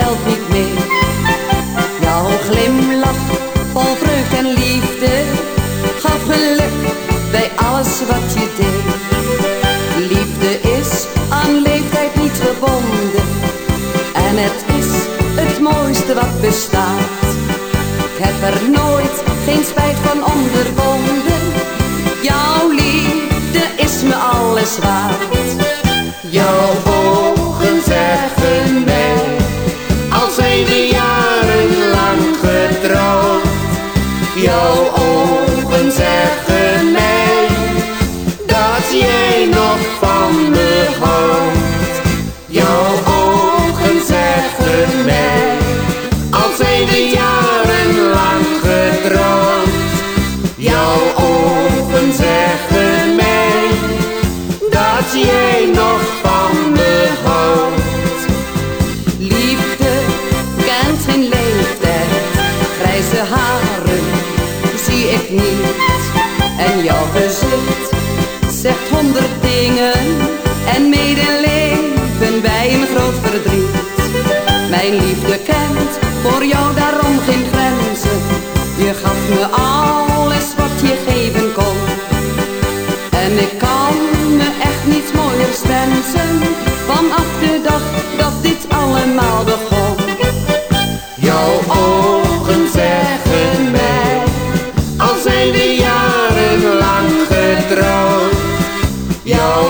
zelf niet. Jouw glimlach, vol vreugd en liefde, gaf geluk bij alles wat je deed. Liefde is aan leeftijd niet gebonden, en het is het mooiste wat bestaat. Ik heb er nooit geen spijt van ondervonden, jouw liefde is me alles waard. Jouw ogen zeggen mij, dat jij nog van me houdt. Jouw ogen zeggen mij, al zijn we jarenlang getrouwd. Jouw ogen zeggen mij, dat jij nog van me houdt. Liefde kent geen leeftijd, grijze haren zie ik niet. En jouw gezicht zegt honderd dingen en medeleven bij een groot verdriet. Mijn liefde kent voor jou daarom geen Jouw